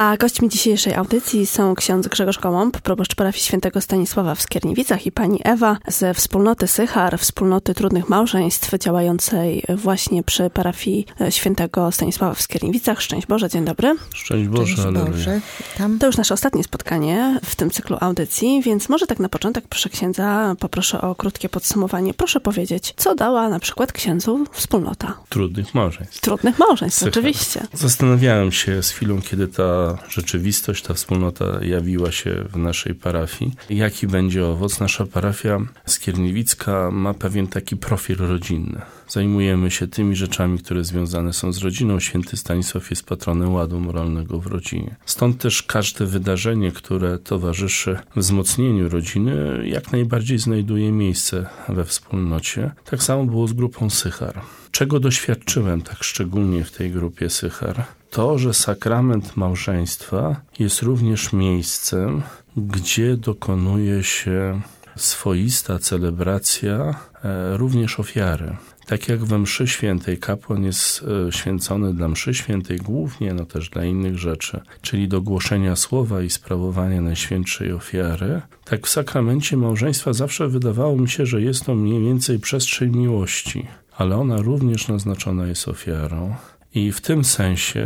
A gośćmi dzisiejszej audycji są ksiądz Grzegorz Gołąb, proboszcz parafii świętego Stanisława w Skierniewicach i pani Ewa ze wspólnoty Sychar, wspólnoty trudnych małżeństw działającej właśnie przy parafii świętego Stanisława w Skierniewicach. Szczęść Boże, dzień dobry. Szczęść Boże, Szczęść Boże. Tam. To już nasze ostatnie spotkanie w tym cyklu audycji, więc może tak na początek, proszę księdza, poproszę o krótkie podsumowanie. Proszę powiedzieć, co dała na przykład księdzu wspólnota? Trudnych małżeństw. Trudnych małżeństw, Sychar. oczywiście. Zastanawiałem się z chwilą, kiedy ta rzeczywistość, ta wspólnota jawiła się w naszej parafii. Jaki będzie owoc? Nasza parafia skierniewicka ma pewien taki profil rodzinny. Zajmujemy się tymi rzeczami, które związane są z rodziną. Święty Stanisław jest patronem ładu moralnego w rodzinie. Stąd też każde wydarzenie, które towarzyszy wzmocnieniu rodziny, jak najbardziej znajduje miejsce we wspólnocie. Tak samo było z grupą Sychar. Czego doświadczyłem tak szczególnie w tej grupie Sychar? To, że sakrament małżeństwa jest również miejscem, gdzie dokonuje się swoista celebracja e, również ofiary. Tak jak we mszy świętej kapłan jest e, święcony dla mszy świętej głównie, no też dla innych rzeczy, czyli do głoszenia słowa i sprawowania najświętszej ofiary, tak w sakramencie małżeństwa zawsze wydawało mi się, że jest to mniej więcej przestrzeń miłości, ale ona również naznaczona jest ofiarą. I w tym sensie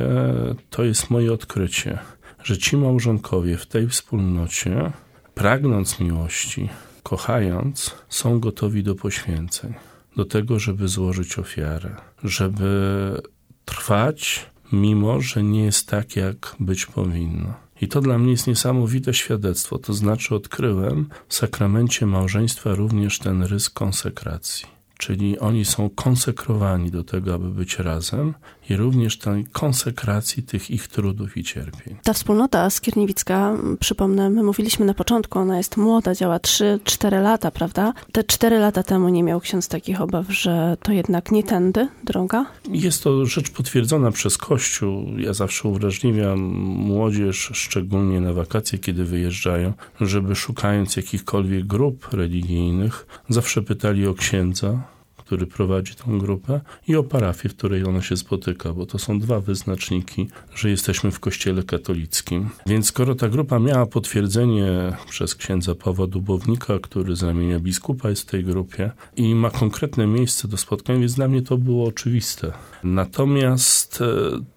to jest moje odkrycie, że ci małżonkowie w tej wspólnocie, pragnąc miłości, kochając, są gotowi do poświęceń, do tego, żeby złożyć ofiarę, żeby trwać, mimo że nie jest tak, jak być powinno. I to dla mnie jest niesamowite świadectwo. To znaczy, odkryłem w sakramencie małżeństwa również ten rys konsekracji. Czyli oni są konsekrowani do tego, aby być razem i również tej konsekracji tych ich trudów i cierpień. Ta wspólnota skierniewicka, przypomnę, my mówiliśmy na początku, ona jest młoda, działa 3-4 lata, prawda? Te 4 lata temu nie miał ksiądz takich obaw, że to jednak nie tędy droga? Jest to rzecz potwierdzona przez Kościół. Ja zawsze uwrażliwiam młodzież, szczególnie na wakacje, kiedy wyjeżdżają, żeby szukając jakichkolwiek grup religijnych, zawsze pytali o księdza, który prowadzi tą grupę i o parafię, w której ona się spotyka, bo to są dwa wyznaczniki, że jesteśmy w kościele katolickim. Więc skoro ta grupa miała potwierdzenie przez księdza Pawła Dubownika, który z ramienia biskupa jest w tej grupie i ma konkretne miejsce do spotkań, więc dla mnie to było oczywiste. Natomiast e,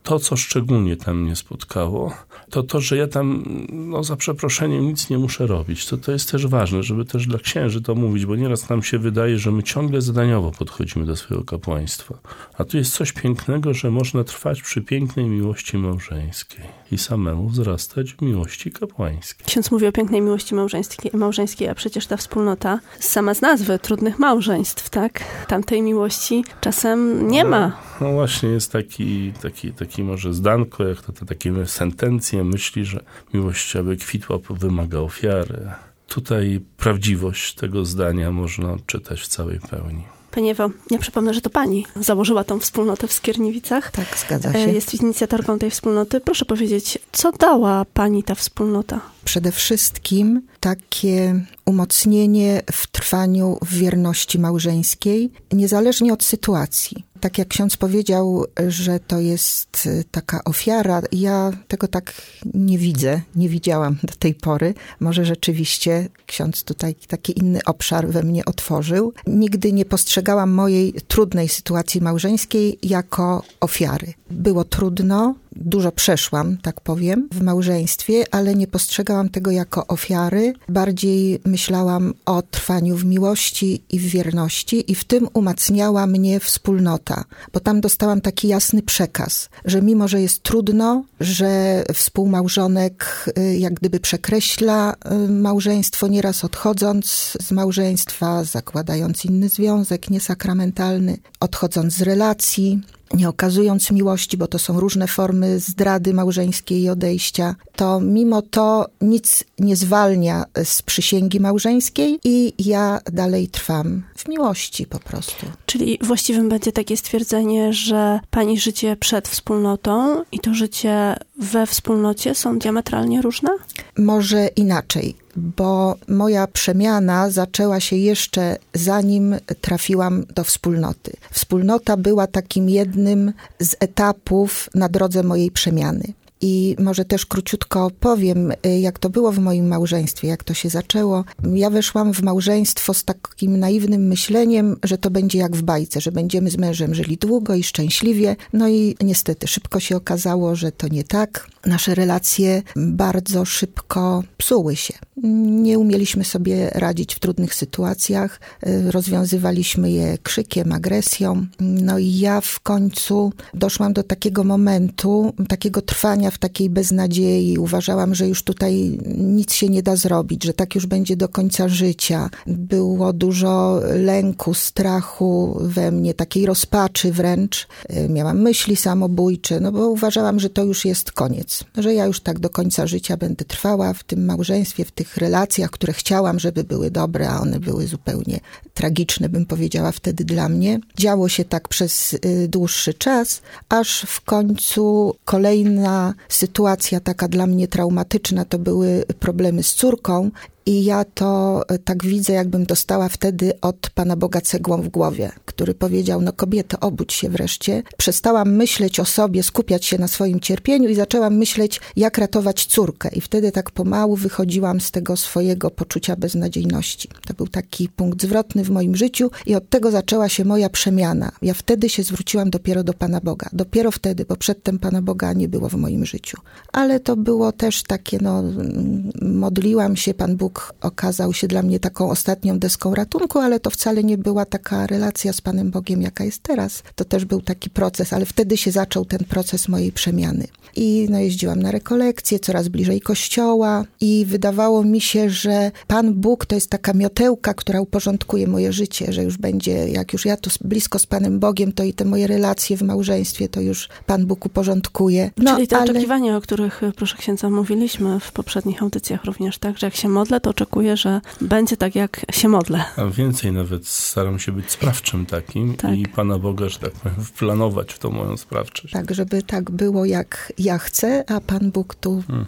to, co szczególnie tam mnie spotkało, to to, że ja tam, no za przeproszeniem, nic nie muszę robić. To, to jest też ważne, żeby też dla księży to mówić, bo nieraz nam się wydaje, że my ciągle zadaniowo podchodzimy do swojego kapłaństwa. A tu jest coś pięknego, że można trwać przy pięknej miłości małżeńskiej i samemu wzrastać w miłości kapłańskiej. Ksiądz mówi o pięknej miłości małżeńskiej, małżeńskiej, a przecież ta wspólnota sama z nazwy trudnych małżeństw, tak? Tamtej miłości czasem nie ma. No, no właśnie, jest taki, taki, taki może zdanko, jak to, to takie sentencje, myśli, że miłość, aby kwitła, wymaga ofiary. Tutaj prawdziwość tego zdania można odczytać w całej pełni. Pani Ewo, ja przypomnę, że to pani założyła tą wspólnotę w Skierniewicach. Tak, zgadza E, się. Jest inicjatorką tej wspólnoty. Proszę powiedzieć, co dała pani ta wspólnota? Przede wszystkim takie umocnienie w trwaniu w wierności małżeńskiej, niezależnie od sytuacji. Tak jak ksiądz powiedział, że to jest y, taka ofiara, ja tego tak nie widzę, nie widziałam do tej pory. Może rzeczywiście ksiądz tutaj taki inny obszar we mnie otworzył. Nigdy nie postrzegałam mojej trudnej sytuacji małżeńskiej jako ofiary. Było trudno, dużo przeszłam, tak powiem, w małżeństwie, ale nie postrzegałam tego jako ofiary. Bardziej myślałam o trwaniu w miłości i w wierności, i w tym umacniała mnie wspólnota, bo tam dostałam taki jasny przekaz, że mimo, że jest trudno, że współmałżonek y, jak gdyby przekreśla y, małżeństwo, nieraz odchodząc z małżeństwa, zakładając inny związek niesakramentalny, odchodząc z relacji, nie okazując miłości, bo to są różne formy zdrady małżeńskiej i odejścia, to mimo to nic nie zwalnia z przysięgi małżeńskiej i ja dalej trwam w miłości po prostu. Czyli właściwym będzie takie stwierdzenie, że pani życie przed wspólnotą i to życie we wspólnocie są diametralnie różne? Może inaczej, bo moja przemiana zaczęła się jeszcze zanim trafiłam do wspólnoty. Wspólnota była takim jednym z etapów na drodze mojej przemiany. I może też króciutko powiem, y, jak to było w moim małżeństwie, jak to się zaczęło. Ja weszłam w małżeństwo z takim naiwnym myśleniem, że to będzie jak w bajce, że będziemy z mężem żyli długo i szczęśliwie. No i niestety szybko się okazało, że to nie tak. Nasze relacje bardzo szybko psuły się. Nie umieliśmy sobie radzić w trudnych sytuacjach, y, rozwiązywaliśmy je krzykiem, agresją. No i ja w końcu doszłam do takiego momentu, takiego trwania w takiej beznadziei. Uważałam, że już tutaj nic się nie da zrobić, że tak już będzie do końca życia. Było dużo lęku, strachu we mnie, takiej rozpaczy wręcz. Y, miałam myśli samobójcze, no bo uważałam, że to już jest koniec, że ja już tak do końca życia będę trwała w tym małżeństwie, w tych relacjach, które chciałam, żeby były dobre, a one były zupełnie tragiczne, bym powiedziała wtedy dla mnie. Działo się tak przez y, dłuższy czas, aż w końcu kolejna sytuacja taka dla mnie traumatyczna to były problemy z córką i ja to e, tak widzę, jakbym dostała wtedy od Pana Boga cegłą w głowie, który powiedział, no kobieto, obudź się wreszcie. Przestałam myśleć o sobie, skupiać się na swoim cierpieniu i zaczęłam myśleć, jak ratować córkę. I wtedy tak pomału wychodziłam z tego swojego poczucia beznadziejności. To był taki punkt zwrotny w moim życiu i od tego zaczęła się moja przemiana. Ja wtedy się zwróciłam dopiero do Pana Boga. Dopiero wtedy, bo przedtem Pana Boga nie było w moim życiu. Ale to było też takie, no, modliłam się, Pan Bóg okazał się dla mnie taką ostatnią deską ratunku, ale to wcale nie była taka relacja z Panem Bogiem, jaka jest teraz. To też był taki proces, ale wtedy się zaczął ten proces mojej przemiany. I no, jeździłam na rekolekcje, coraz bliżej kościoła i wydawało mi się, że Pan Bóg to jest taka miotełka, która uporządkuje moje życie, że już będzie, jak już ja tu blisko z Panem Bogiem, to i te moje relacje w małżeństwie, to już Pan Bóg uporządkuje. No, Czyli te ale... oczekiwania, o których, proszę księdza, mówiliśmy w poprzednich audycjach również, tak, że jak się modlę, to oczekuję, że będzie tak, jak się modlę. A więcej nawet staram się być sprawczym takim tak. i Pana Boga, że tak powiem, wplanować w tą moją sprawczość. Tak, żeby tak było, jak ja chcę, a Pan Bóg tu hmm.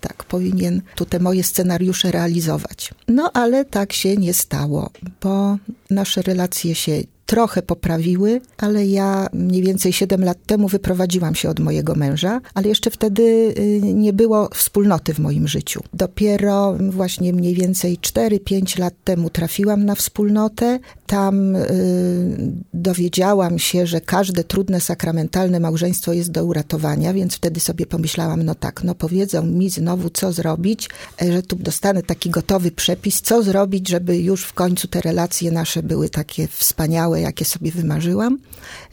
tak powinien tu te moje scenariusze realizować. No ale tak się nie stało, bo nasze relacje się trochę poprawiły, ale ja mniej więcej 7 lat temu wyprowadziłam się od mojego męża, ale jeszcze wtedy y, nie było wspólnoty w moim życiu. Dopiero właśnie mniej więcej 4-5 lat temu trafiłam na wspólnotę. Tam y, dowiedziałam się, że każde trudne sakramentalne małżeństwo jest do uratowania, więc wtedy sobie pomyślałam, no tak, no powiedzą mi znowu, co zrobić, e, że tu dostanę taki gotowy przepis, co zrobić, żeby już w końcu te relacje nasze były takie wspaniałe, jakie sobie wymarzyłam,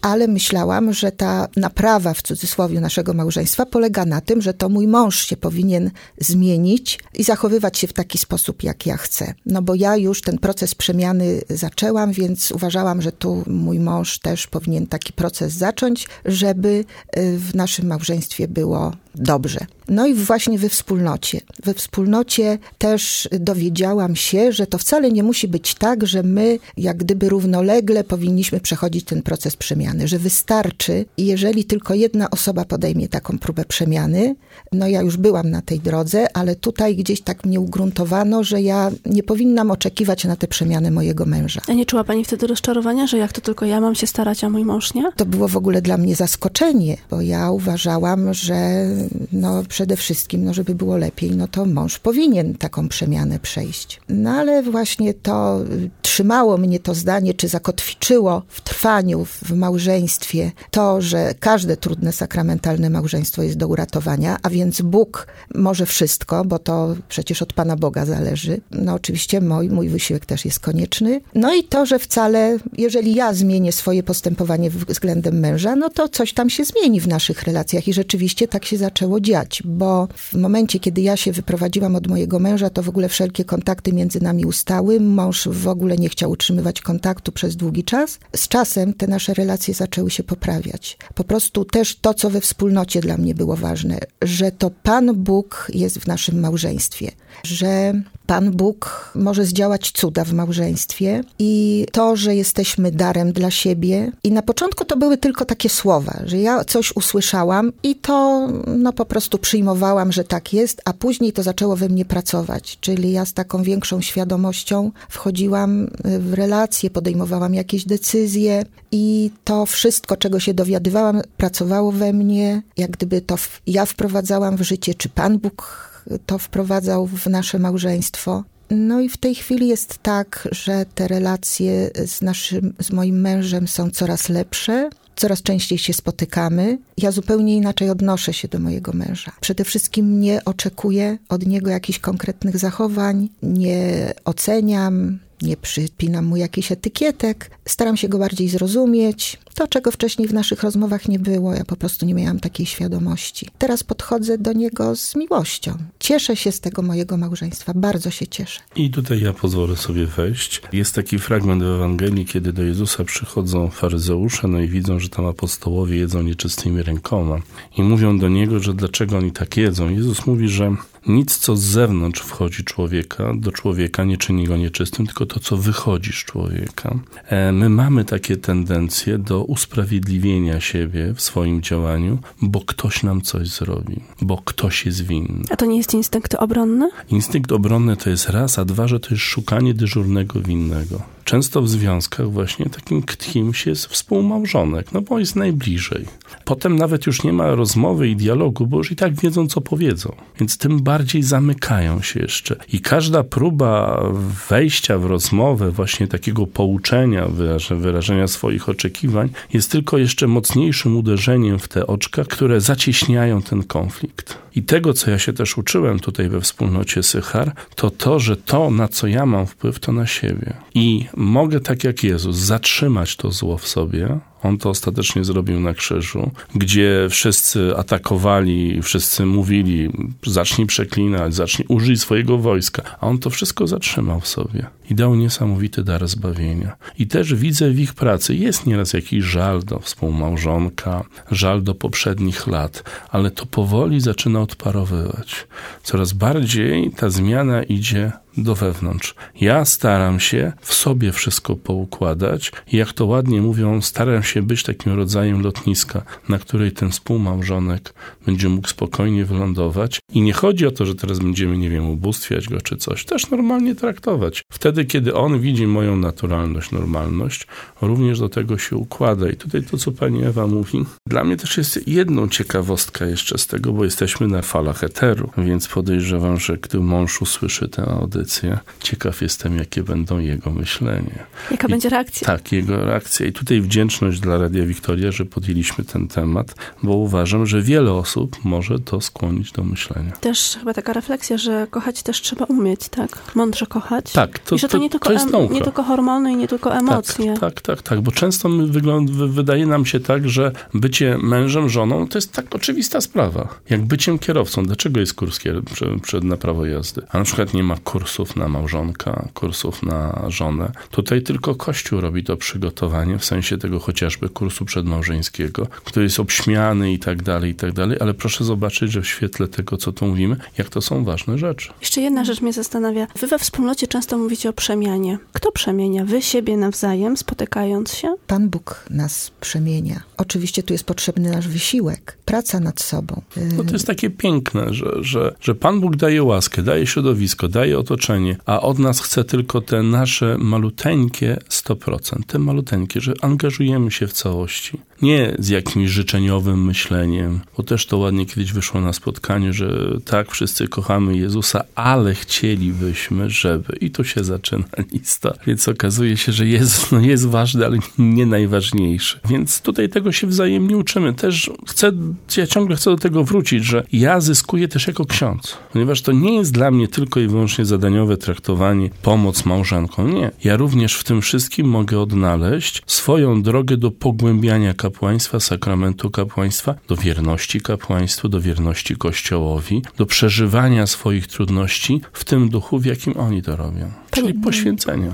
ale myślałam, że ta naprawa w cudzysłowie naszego małżeństwa polega na tym, że to mój mąż się powinien zmienić i zachowywać się w taki sposób, jak ja chcę. No bo ja już ten proces przemiany zaczęłam, więc uważałam, że tu mój mąż też powinien taki proces zacząć, żeby y, w naszym małżeństwie było dobrze. No i właśnie we wspólnocie. We wspólnocie też dowiedziałam się, że to wcale nie musi być tak, że my jak gdyby równolegle powinniśmy przechodzić ten proces przemiany, że wystarczy, jeżeli tylko jedna osoba podejmie taką próbę przemiany, no ja już byłam na tej drodze, ale tutaj gdzieś tak mnie ugruntowano, że ja nie powinnam oczekiwać na tę przemianę mojego męża. A nie czuła pani wtedy rozczarowania, że jak to tylko ja mam się starać, a mój mąż nie? To było w ogóle dla mnie zaskoczenie, bo ja uważałam, że no przede wszystkim, no żeby było lepiej, no to mąż powinien taką przemianę przejść. No ale właśnie to trzymało mnie to zdanie, czy zakotwiczyło w trwaniu, w małżeństwie, to, że każde trudne sakramentalne małżeństwo jest do uratowania, a więc Bóg może wszystko, bo to przecież od Pana Boga zależy. No oczywiście mój, mój wysiłek też jest konieczny. No i to, że wcale, jeżeli ja zmienię swoje postępowanie względem męża, no to coś tam się zmieni w naszych relacjach i rzeczywiście tak się zaczęło dziać, bo w momencie, kiedy ja się wyprowadziłam od mojego męża, to w ogóle wszelkie kontakty między nami ustały. Mąż w ogóle nie chciał utrzymywać kontaktu przez długi czas. Z czasem te nasze relacje zaczęły się poprawiać. Po prostu też to, co we wspólnocie dla mnie było ważne, że to Pan Bóg jest w naszym małżeństwie, że Pan Bóg może zdziałać cuda w małżeństwie i to, że jesteśmy darem dla siebie. I na początku to były tylko takie słowa, że ja coś usłyszałam i to no po prostu przyjmowałam, że tak jest, a później to zaczęło we mnie pracować. Czyli ja z taką większą świadomością wchodziłam w relacje, podejmowałam jakieś decyzje i to wszystko, czego się dowiadywałam, pracowało we mnie. Jak gdyby to ja wprowadzałam w życie, czy Pan Bóg to wprowadzał w nasze małżeństwo. No i w tej chwili jest tak, że te relacje z naszym, z moim mężem są coraz lepsze. Coraz częściej się spotykamy. Ja zupełnie inaczej odnoszę się do mojego męża. Przede wszystkim nie oczekuję od niego jakichś konkretnych zachowań, nie oceniam, nie przypinam mu jakichś etykietek, staram się go bardziej zrozumieć. To, czego wcześniej w naszych rozmowach nie było, ja po prostu nie miałam takiej świadomości. Teraz podchodzę do niego z miłością. Cieszę się z tego mojego małżeństwa, bardzo się cieszę. I tutaj ja pozwolę sobie wejść. Jest taki fragment w Ewangelii, kiedy do Jezusa przychodzą faryzeusze, no i widzą, że tam apostołowie jedzą nieczystymi rękoma. I mówią do niego, że dlaczego oni tak jedzą. Jezus mówi, że nic, co z zewnątrz wchodzi człowieka, do człowieka nie czyni go nieczystym, tylko to, co wychodzi z człowieka. E, my mamy takie tendencje do usprawiedliwienia siebie w swoim działaniu, bo ktoś nam coś zrobi, bo ktoś jest winny. A to nie jest instynkt obronny? Instynkt obronny to jest raz, a dwa, że to jest szukanie dyżurnego winnego. Często w związkach właśnie takim kimś jest współmałżonek, no bo jest najbliżej. Potem nawet już nie ma rozmowy i dialogu, bo już i tak wiedzą, co powiedzą. Więc tym bardziej zamykają się jeszcze. I każda próba wejścia w rozmowę, właśnie takiego pouczenia, wyrażenia swoich oczekiwań, jest tylko jeszcze mocniejszym uderzeniem w te oczka, które zacieśniają ten konflikt. I tego, co ja się też uczyłem tutaj we wspólnocie Sychar, to to, że to, na co ja mam wpływ, to na siebie. I mogę, tak jak Jezus, zatrzymać to zło w sobie, on to ostatecznie zrobił na krzyżu, gdzie wszyscy atakowali, wszyscy mówili, zacznij przeklinać, zacznij użyć swojego wojska. A on to wszystko zatrzymał w sobie i dał niesamowity dar zbawienia. I też widzę w ich pracy, jest nieraz jakiś żal do współmałżonka, żal do poprzednich lat, ale to powoli zaczyna odparowywać. Coraz bardziej ta zmiana idzie do wewnątrz. Ja staram się w sobie wszystko poukładać i jak to ładnie mówią, staram się być takim rodzajem lotniska, na której ten współmałżonek będzie mógł spokojnie wylądować. I nie chodzi o to, że teraz będziemy, nie wiem, ubóstwiać go czy coś. Też normalnie traktować. Wtedy, kiedy on widzi moją naturalność, normalność, również do tego się układa. I tutaj to, co pani Ewa mówi, dla mnie też jest jedną ciekawostka jeszcze z tego, bo jesteśmy na falach eteru, więc podejrzewam, że gdy mąż usłyszy tę audycję, ciekaw jestem, jakie będą jego myślenie. Jaka I, będzie reakcja? Tak, jego reakcja. I tutaj wdzięczność dla Radia Wiktoria, że podjęliśmy ten temat, bo uważam, że wiele osób może to skłonić do myślenia. Też chyba taka refleksja, że kochać też trzeba umieć, tak? Mądrze kochać. Tak, to, I że to, to nie, tylko to nie tylko hormony i nie tylko emocje. Tak, tak, tak, tak bo często wygląd, wydaje nam się tak, że bycie mężem, żoną to jest tak oczywista sprawa. Jak byciem kierowcą. Dlaczego jest kurs przed, przed na prawo jazdy? A na przykład nie ma kursów na małżonka, kursów na żonę. Tutaj tylko Kościół robi to przygotowanie, w sensie tego chociażby kursu przedmałżeńskiego, który jest obśmiany i tak dalej, i tak dalej, ale proszę zobaczyć, że w świetle tego, co tu mówimy, jak to są ważne rzeczy. Jeszcze jedna rzecz mnie zastanawia. Wy we wspólnocie często mówicie o przemianie. Kto przemienia? Wy siebie nawzajem, spotykając się? Pan Bóg nas przemienia. Oczywiście tu jest potrzebny nasz wysiłek, praca nad sobą. No to jest takie piękne, że, że, że Pan Bóg daje łaskę, daje środowisko, daje otoczenie, a od nas chce tylko te nasze maluteńkie 100%, te maluteńkie, że angażujemy się w całości. Nie z jakimś życzeniowym myśleniem, bo też to ładnie kiedyś wyszło na spotkaniu, że tak, wszyscy kochamy Jezusa, ale chcielibyśmy, żeby. I tu się zaczyna lista. Więc okazuje się, że Jezus no jest ważny, ale nie najważniejszy. Więc tutaj tego się wzajemnie uczymy. Też chcę, ja ciągle chcę do tego wrócić, że ja zyskuję też jako ksiądz, ponieważ to nie jest dla mnie tylko i wyłącznie traktowanie, pomoc małżonkom. Nie. Ja również w tym wszystkim mogę odnaleźć swoją drogę do pogłębiania kapłaństwa, sakramentu kapłaństwa, do wierności kapłaństwu, do wierności Kościołowi, do przeżywania swoich trudności w tym duchu, w jakim oni to robią, czyli poświęcenia.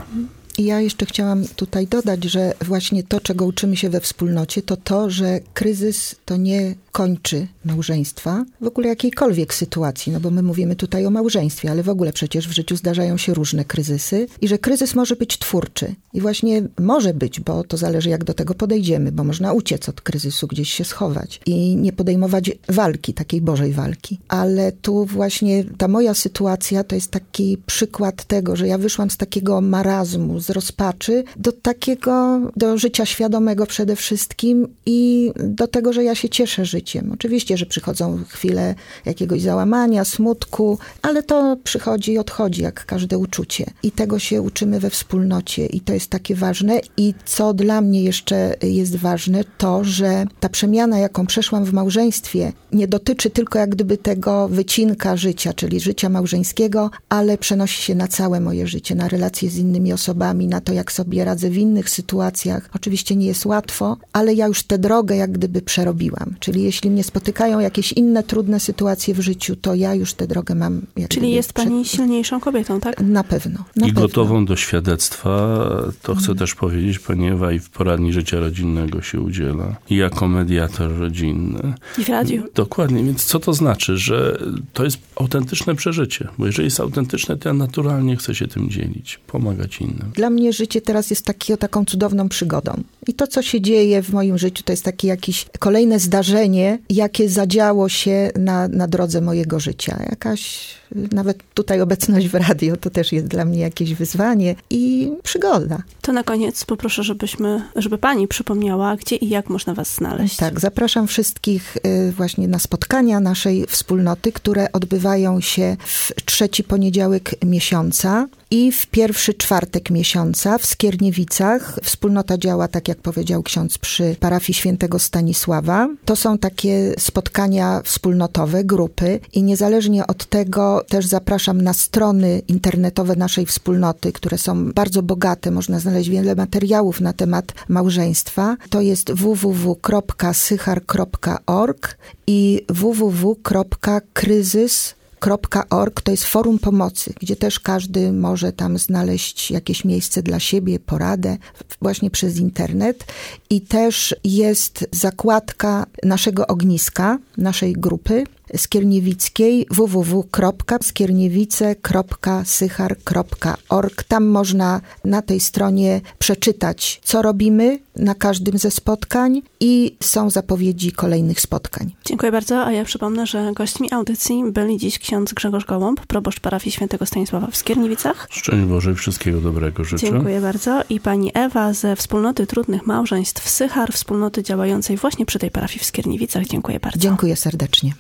I ja jeszcze chciałam tutaj dodać, że właśnie to, czego uczymy się we wspólnocie, to to, że kryzys to nie kończy małżeństwa, w ogóle jakiejkolwiek sytuacji, no bo my mówimy tutaj o małżeństwie, ale w ogóle przecież w życiu zdarzają się różne kryzysy i że kryzys może być twórczy. I właśnie może być, bo to zależy jak do tego podejdziemy, bo można uciec od kryzysu, gdzieś się schować i nie podejmować walki, takiej Bożej walki. Ale tu właśnie ta moja sytuacja to jest taki przykład tego, że ja wyszłam z takiego marazmu, z rozpaczy do takiego, do życia świadomego przede wszystkim i do tego, że ja się cieszę życiem. Oczywiście, że przychodzą chwile jakiegoś załamania, smutku, ale to przychodzi i odchodzi, jak każde uczucie. I tego się uczymy we wspólnocie i to jest takie ważne. I co dla mnie jeszcze jest ważne, to, że ta przemiana, jaką przeszłam w małżeństwie, nie dotyczy tylko jak gdyby tego wycinka życia, czyli życia małżeńskiego, ale przenosi się na całe moje życie, na relacje z innymi osobami, na to, jak sobie radzę w innych sytuacjach. Oczywiście nie jest łatwo, ale ja już tę drogę jak gdyby przerobiłam. Czyli jeśli mnie spotykają jakieś inne trudne sytuacje w życiu, to ja już tę drogę mam. Czyli jest pani przed... silniejszą kobietą, tak? Na pewno. Na I pewno. gotową do świadectwa, to chcę też powiedzieć, pani Ewa i w poradni życia rodzinnego się udziela. I jako mediator rodzinny. I w radiu. Dokładnie, więc co to znaczy? Że to jest autentyczne przeżycie. Bo jeżeli jest autentyczne, to ja naturalnie chcę się tym dzielić, pomagać innym. Dla mnie życie teraz jest taki, taką cudowną przygodą. I to, co się dzieje w moim życiu, to jest takie jakieś kolejne zdarzenie, jakie zadziało się na, na drodze mojego życia. Jakaś, nawet tutaj obecność w radio, to też jest dla mnie jakieś wyzwanie i przygoda. To na koniec poproszę, żebyśmy, żeby pani przypomniała, gdzie i jak można was znaleźć. Tak, zapraszam wszystkich y, właśnie na spotkania naszej wspólnoty, które odbywają się w trzeci poniedziałek miesiąca i w pierwszy czwartek miesiąca w Skierniewicach. Wspólnota działa, tak jak powiedział ksiądz, przy parafii świętego Stanisława. To są takie spotkania wspólnotowe, grupy i niezależnie od tego też zapraszam na strony internetowe naszej wspólnoty, które są bardzo bogate. Można znaleźć wiele materiałów na temat małżeństwa. To jest www.sychar.org i www.kryzys.org .org to jest forum pomocy, gdzie też każdy może tam znaleźć jakieś miejsce dla siebie, poradę właśnie przez internet. I też jest zakładka naszego ogniska, naszej grupy, skierniewickiej www.skierniewice.sychar.org. Tam można na tej stronie przeczytać, co robimy na każdym ze spotkań i są zapowiedzi kolejnych spotkań. Dziękuję bardzo, a ja przypomnę, że gośćmi audycji byli dziś ksiądz Grzegorz Gołąb, proboszcz parafii świętego Stanisława w Skierniewicach. Szczęść Boże i wszystkiego dobrego życzę. Dziękuję bardzo i pani Ewa ze Wspólnoty Trudnych Małżeństw Sychar, wspólnoty działającej właśnie przy tej parafii w Skierniewicach. Dziękuję bardzo. Dziękuję serdecznie.